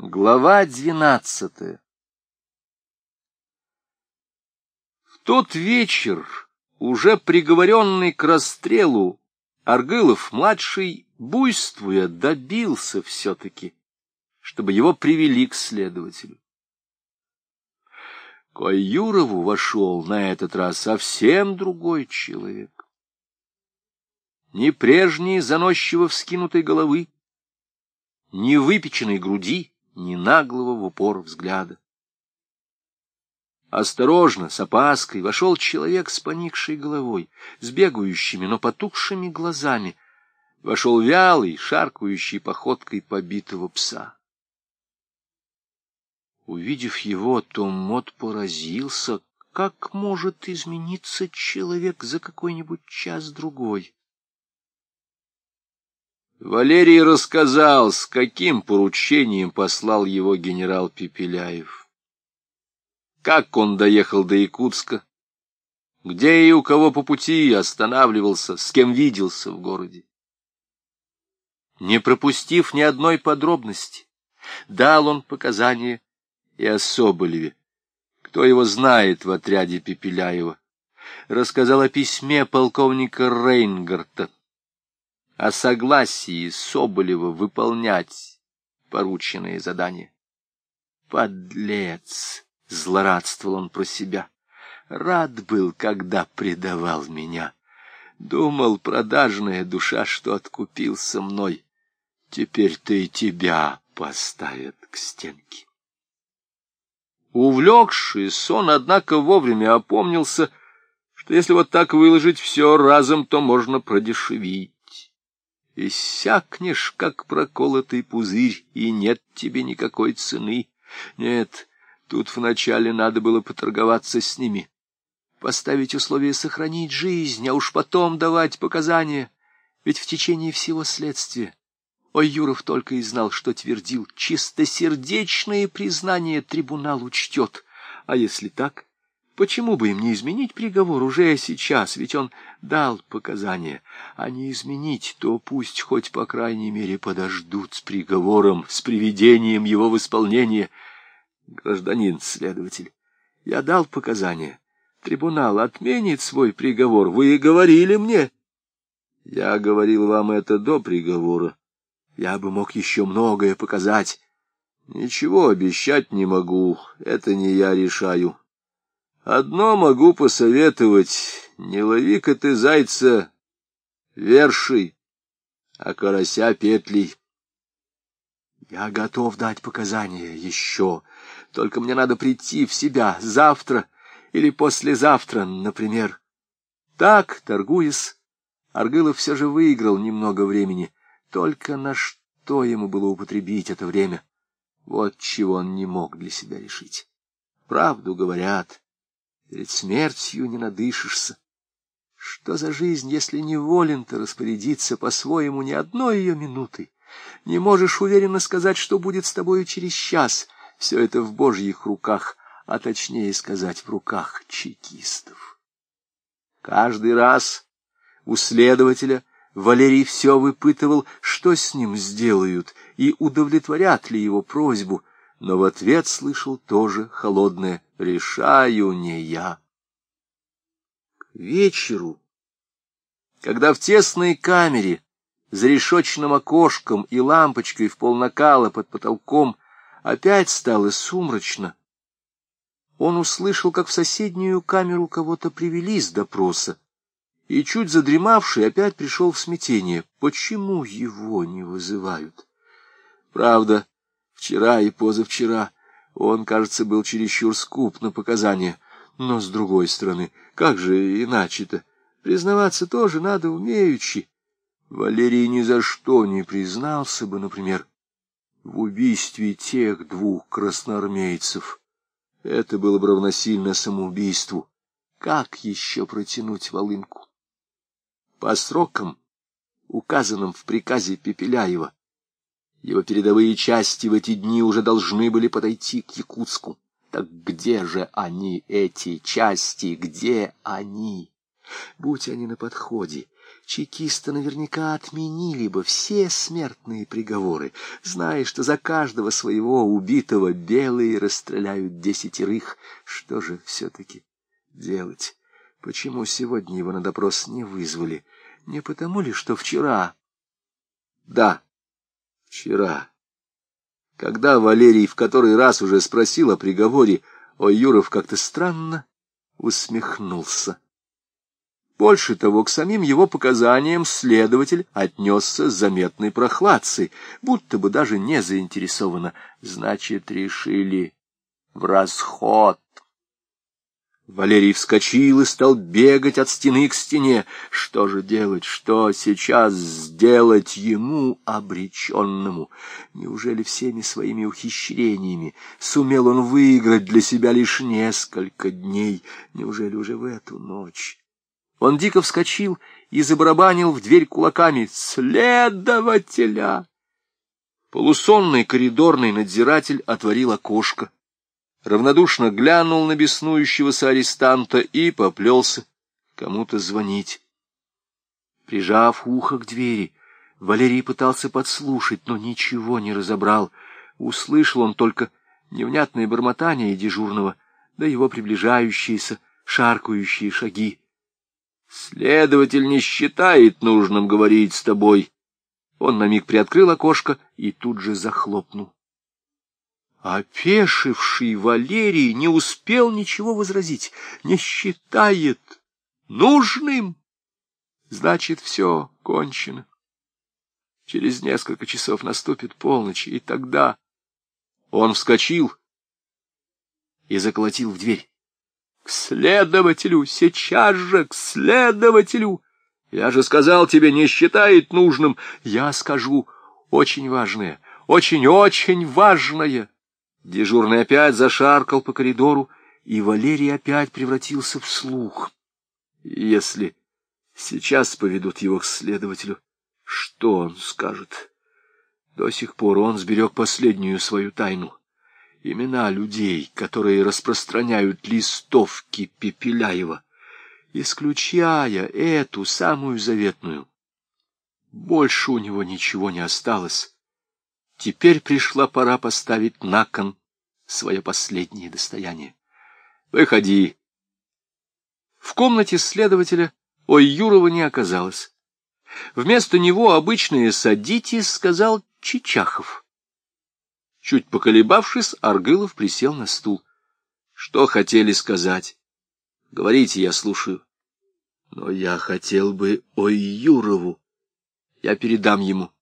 Глава двенадцатая В тот вечер, уже приговоренный к расстрелу, Аргылов-младший, буйствуя, добился все-таки, чтобы его привели к следователю. К Юрову вошел на этот раз совсем другой человек. Ни прежней заносчиво вскинутой головы, ни выпеченной груди, ни наглого в упор взгляда. Осторожно, с опаской, вошел человек с поникшей головой, с бегающими, но потухшими глазами. Вошел вялый, шаркающий походкой побитого пса. Увидев его, Том Мот поразился, как может измениться человек за какой-нибудь час-другой. Валерий рассказал, с каким поручением послал его генерал Пепеляев. Как он доехал до Якутска, где и у кого по пути останавливался, с кем виделся в городе. Не пропустив ни одной подробности, дал он показания и о Соболеве. Кто его знает в отряде Пепеляева? Рассказал о письме полковника Рейнгарта о согласии Соболева выполнять порученные задания. Подлец! — злорадствовал он про себя. Рад был, когда предавал меня. Думал, продажная душа, что откупился мной. Теперь-то и тебя поставят к стенке. Увлекшись, он, однако, вовремя опомнился, что если вот так выложить все разом, то можно продешевить иссякнешь, как проколотый пузырь, и нет тебе никакой цены. Нет, тут вначале надо было поторговаться с ними, поставить условия сохранить жизнь, а уж потом давать показания. Ведь в течение всего следствия Ой, Юров только и знал, что твердил, чистосердечное признание трибунал учтет. А если так, Почему бы им не изменить приговор уже сейчас, ведь он дал показания, а не изменить, то пусть хоть по крайней мере подождут с приговором, с приведением его в исполнение. Гражданин-следователь, я дал показания. Трибунал отменит свой приговор. Вы говорили мне. Я говорил вам это до приговора. Я бы мог еще многое показать. Ничего обещать не могу, это не я решаю. Одно могу посоветовать, не лови-ка ты зайца вершей, а карася петлей. Я готов дать показания еще, только мне надо прийти в себя завтра или послезавтра, например. Так, торгуясь, Аргылов все же выиграл немного времени, только на что ему было употребить это время? Вот чего он не мог для себя решить. Правду говорят, Перед смертью не надышишься. Что за жизнь, если не волен ты распорядиться по-своему ни одной ее минуты? Не можешь уверенно сказать, что будет с тобою через час. Все это в божьих руках, а точнее сказать, в руках чекистов. Каждый раз у следователя Валерий все выпытывал, что с ним сделают, и удовлетворят ли его просьбу, но в ответ слышал тоже холодное «решаю не я». К вечеру, когда в тесной камере, за решетчатым окошком и лампочкой в полнакала под потолком опять стало сумрачно, он услышал, как в соседнюю камеру кого-то привели с допроса, и, чуть задремавший, опять пришел в смятение. Почему его не вызывают? Правда, Вчера и позавчера он, кажется, был чересчур скуп на показания. Но, с другой стороны, как же иначе-то? Признаваться тоже надо умеючи. Валерий ни за что не признался бы, например, в убийстве тех двух красноармейцев. Это было бы равносильно самоубийству. Как еще протянуть волынку? По срокам, указанным в приказе Пепеляева, его передовые части в эти дни уже должны были подойти к Якутску. Так где же они, эти части, где они? Будь они на подходе, чекисты наверняка отменили бы все смертные приговоры, зная, что за каждого своего убитого белые расстреляют десятерых. Что же все-таки делать? Почему сегодня его на допрос не вызвали? Не потому ли, что вчера... Да, вчера. Когда Валерий в который раз уже спросил о приговоре, Юров как-то странно усмехнулся. Больше того, к самим его показаниям следователь отнесся с заметной прохладцей, будто бы даже не заинтересованно. Значит, решили в расход. Валерий вскочил и стал бегать от стены к стене. Что же делать? Что сейчас сделать ему, обреченному? Неужели всеми своими ухищрениями сумел он выиграть для себя лишь несколько дней? Неужели уже в эту ночь? Он дико вскочил и забарабанил в дверь кулаками. «Следователя!» Полусонный коридорный надзиратель отворил окошко равнодушно глянул на беснующегося арестанта и поплелся кому-то звонить. Прижав ухо к двери, Валерий пытался подслушать, но ничего не разобрал. Услышал он только невнятное бормотание дежурного, да его приближающиеся, шаркающие шаги. «Следователь не считает нужным говорить с тобой». Он на миг приоткрыл окошко и тут же захлопнул. Опешивший Валерий не успел ничего возразить, не считает нужным. Значит, все кончено. Через несколько часов наступит полночь, и тогда он вскочил и заколотил в дверь. К следователю, сейчас же к следователю. Я же сказал тебе, не считает нужным. Я скажу очень важное, очень-очень важное. Дежурный опять зашаркал по коридору, и Валерий опять превратился в слух. Если сейчас поведут его к следователю, что он скажет? До сих пор он сберег последнюю свою тайну. Имена людей, которые распространяют листовки Пепеляева, исключая эту самую заветную. Больше у него ничего не осталось. Теперь пришла пора поставить на кон свое последнее достояние. Выходи. В комнате следователя ой Юрова не оказалось. Вместо него обычное «садитесь», сказал Чичахов. Чуть поколебавшись, Аргылов присел на стул. Что хотели сказать? Говорите, я слушаю. Но я хотел бы ой Юрову. Я передам ему.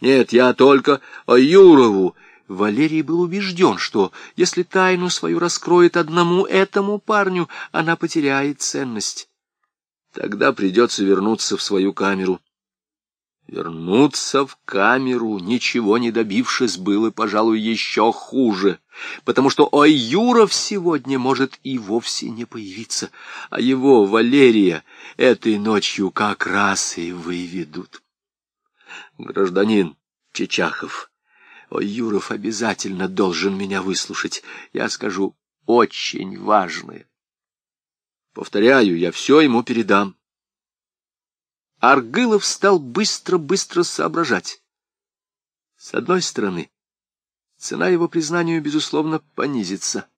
Нет, я только о Юрову. Валерий был убежден, что если тайну свою раскроет одному этому парню, она потеряет ценность. Тогда придется вернуться в свою камеру. Вернуться в камеру, ничего не добившись, было, пожалуй, еще хуже, потому что ой, Юров сегодня может и вовсе не появиться, а его, Валерия, этой ночью как раз и выведут гражданин Чечахов. О, Юров обязательно должен меня выслушать. Я скажу очень важное. Повторяю, я все ему передам. Аргылов стал быстро-быстро соображать. С одной стороны, цена его признанию, безусловно, понизится.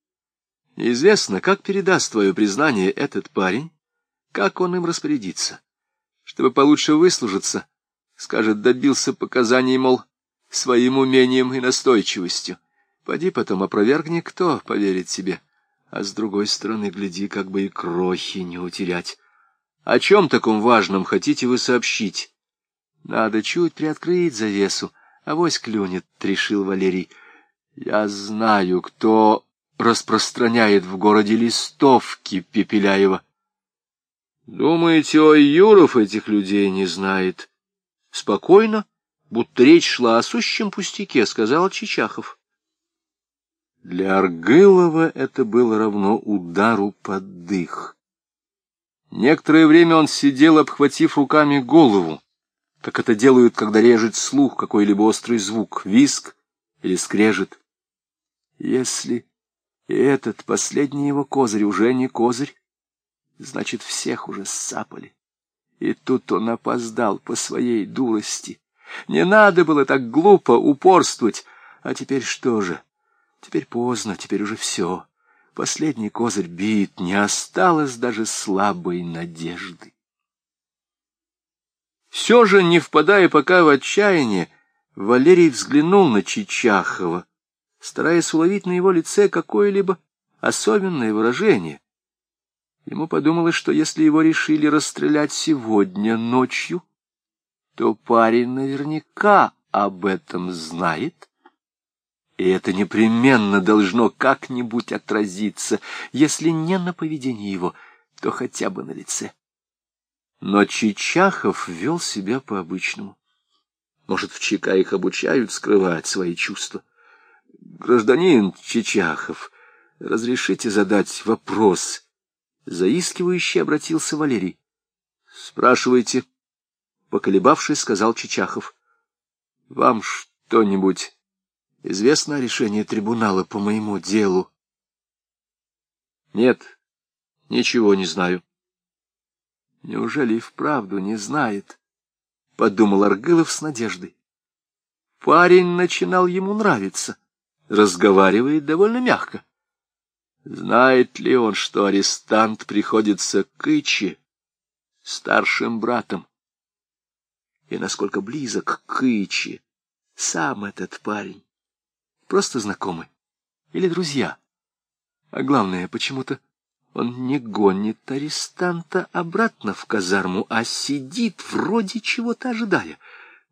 Неизвестно, как передаст твое признание этот парень, как он им распорядится. Чтобы получше выслужиться, Скажет, добился показаний, мол, своим умением и настойчивостью. Поди потом опровергни, кто поверит себе. А с другой стороны, гляди, как бы и крохи не утерять. О чем таком важном хотите вы сообщить? Надо чуть приоткрыть завесу, авось клюнет, — решил Валерий. Я знаю, кто распространяет в городе листовки Пепеляева. Думаете, о Юров этих людей не знает? Спокойно, будто речь шла о сущем пустяке, сказал Чичахов. Для Аргылова это было равно удару под дых. Некоторое время он сидел, обхватив руками голову, как это делают, когда режет слух какой-либо острый звук, виск или скрежет. Если этот последний его козырь уже не козырь, значит, всех уже сапали. И тут он опоздал по своей дурости. Не надо было так глупо упорствовать. А теперь что же? Теперь поздно, теперь уже все. Последний козырь бит, не осталось даже слабой надежды. Все же, не впадая пока в отчаяние, Валерий взглянул на Чичахова, стараясь уловить на его лице какое-либо особенное выражение. Ему подумалось, что если его решили расстрелять сегодня ночью, то парень наверняка об этом знает, и это непременно должно как-нибудь отразиться, если не на поведении его, то хотя бы на лице. Но Чичахов вел себя по-обычному. Может, в ЧК их обучают скрывать свои чувства. Гражданин Чичахов, разрешите задать вопрос? Заискивающе обратился Валерий. Спрашивайте. Поколебавшись, сказал Чичахов. Вам что-нибудь известно о решении трибунала по моему делу? Нет, ничего не знаю. Неужели и вправду не знает? — подумал Аргылов с надеждой. Парень начинал ему нравиться, разговаривает довольно мягко. Знает ли он, что арестант приходится Кыче, старшим братом? И насколько близок к Кыче сам этот парень? Просто знакомый или друзья? А главное, почему-то он не гонит арестанта обратно в казарму, а сидит вроде чего-то ожидая.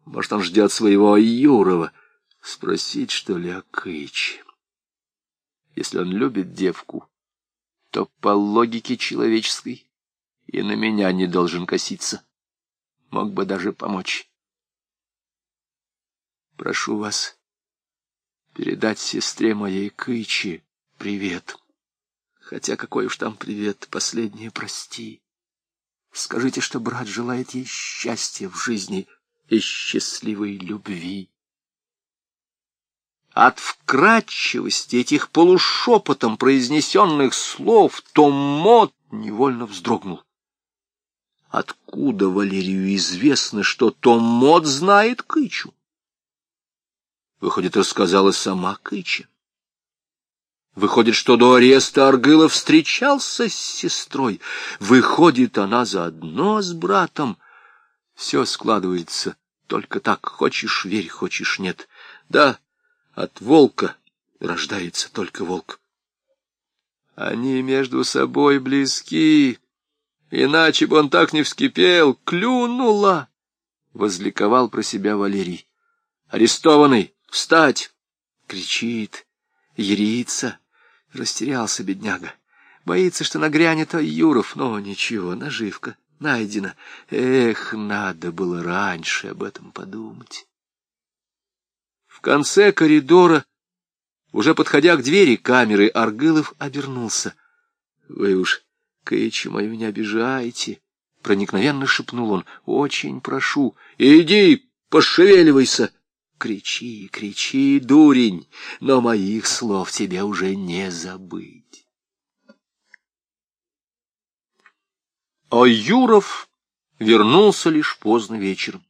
Может, он ждет своего Юрова. Спросить, что ли, о Кыче? Если он любит девку, то по логике человеческой и на меня не должен коситься. Мог бы даже помочь. Прошу вас передать сестре моей Кыче привет. Хотя какой уж там привет, последнее прости. Скажите, что брат желает ей счастья в жизни и счастливой любви. От вкрадчивости этих полушепотом произнесенных слов Том Мот невольно вздрогнул. Откуда Валерию известно, что Том Мот знает Кычу? Выходит, рассказала сама Кыча. Выходит, что до ареста Аргылов встречался с сестрой. Выходит, она заодно с братом. Все складывается только так. Хочешь — верь, хочешь — нет. Да, от волка рождается только волк. Они между собой близки, иначе бы он так не вскипел. Клюнула! — возликовал про себя Валерий. Арестованный! Встать! — кричит, ерится. Растерялся бедняга. Боится, что нагрянет Юров, но ничего, наживка найдена. Эх, надо было раньше об этом подумать. В конце коридора, уже подходя к двери камеры, Аргылов обернулся. — Вы уж, Кычу мою, не обижайте, — проникновенно шепнул он. — Очень прошу. — Иди, пошевеливайся. Кричи, кричи, дурень, но моих слов тебе уже не забыть. А Юров вернулся лишь поздно вечером.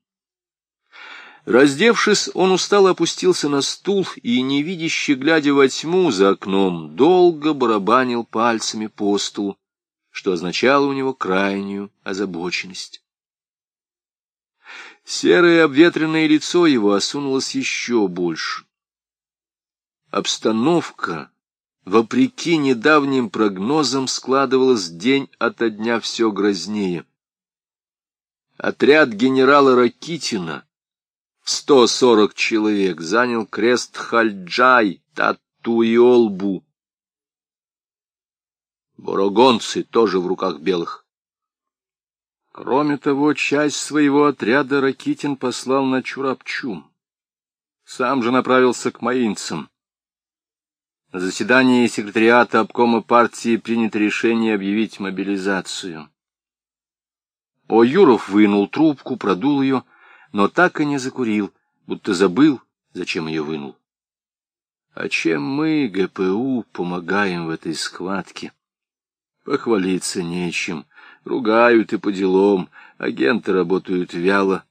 Раздевшись, он устало опустился на стул и, невидяще глядя во тьму за окном, долго барабанил пальцами по столу, что означало у него крайнюю озабоченность. Серое обветренное лицо его осунулось еще больше. Обстановка, вопреки недавним прогнозам, складывалась день ото дня все грознее. Отряд генерала Ракитина, 140 человек, занял крест Хальджай, Татуиолбу. Борогонцы тоже в руках белых. Кроме того, часть своего отряда Ракитин послал на Чурапчу. Сам же направился к маинцам. На заседании секретариата обкома партии принято решение объявить мобилизацию. О Юров вынул трубку, продул ее, но так и не закурил, будто забыл, зачем ее вынул. А чем мы, ГПУ, помогаем в этой схватке? Похвалиться нечем ругают и по делам, Агенты работают вяло.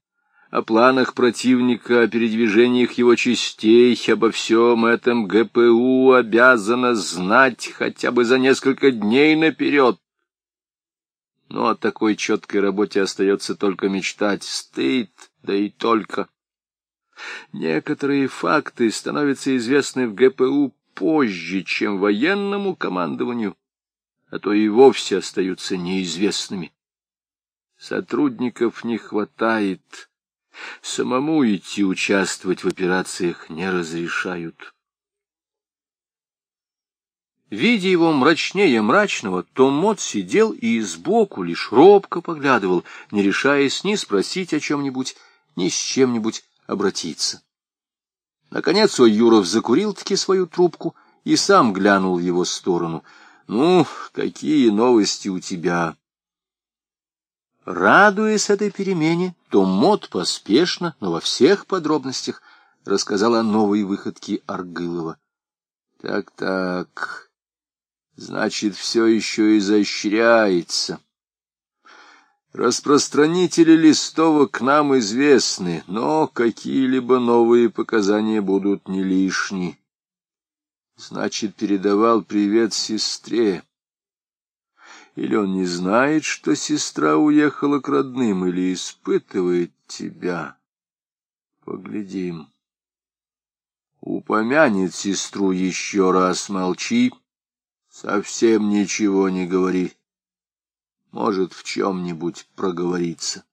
О планах противника, о передвижениях его частей, обо всем этом ГПУ обязана знать хотя бы за несколько дней наперед. Но о такой четкой работе остается только мечтать. Стыд, да и только. Некоторые факты становятся известны в ГПУ позже, чем военному командованию, а то и вовсе остаются неизвестными. Сотрудников не хватает. Самому идти участвовать в операциях не разрешают. Видя его мрачнее мрачного, Том Мот сидел и сбоку лишь робко поглядывал, не решаясь ни спросить о чем-нибудь, ни с чем-нибудь обратиться. Наконец Юров закурил-таки свою трубку и сам глянул в его сторону. — Ну, какие новости у тебя? Радуясь этой перемене, Том Мот поспешно, но во всех подробностях рассказал о новой выходке Аргылова. Так-так, значит, все еще изощряется. Распространители листовок нам известны, но какие-либо новые показания будут не лишни. Значит, передавал привет сестре. Или он не знает, что сестра уехала к родным, или испытывает тебя. Поглядим. Упомянет сестру еще раз, молчи, совсем ничего не говори. Может, в чем-нибудь проговориться.